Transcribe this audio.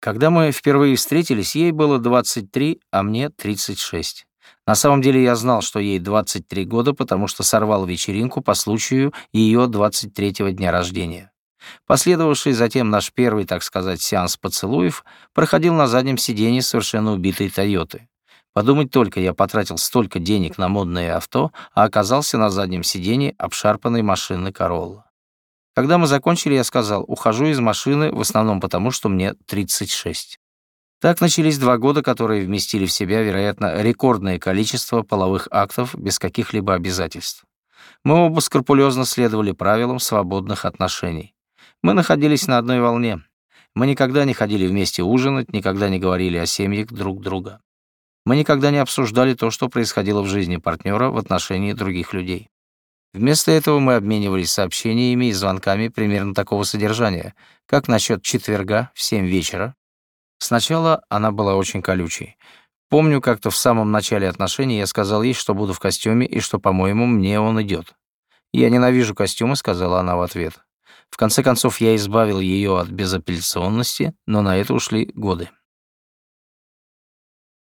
Когда мы впервые встретились, ей было 23, а мне 36. На самом деле я знал, что ей 23 года, потому что сорвал вечеринку по случаю ее 23-го дня рождения. Последовавший затем наш первый, так сказать, сеанс поцелуев проходил на заднем сиденье совершенно убитой «Тойоты». Подумать только, я потратил столько денег на модное авто, а оказался на заднем сиденье обшарпанной машины «Королла». Когда мы закончили, я сказал, ухожу из машины в основном потому, что мне 36. Так начались два года, которые вместили в себя, вероятно, рекордное количество половых актов без каких-либо обязательств. Мы оба скрупулезно следовали правилам свободных отношений. Мы находились на одной волне. Мы никогда не ходили вместе ужинать, никогда не говорили о семьях друг друга. Мы никогда не обсуждали то, что происходило в жизни партнера в отношении других людей. Вместо этого мы обменивались сообщениями и звонками примерно такого содержания, как насчет четверга в 7 вечера. Сначала она была очень колючей. Помню, как-то в самом начале отношений я сказал ей, что буду в костюме и что, по-моему, мне он идет. «Я ненавижу костюмы», — сказала она в ответ. В конце концов, я избавил ее от безапелляционности, но на это ушли годы.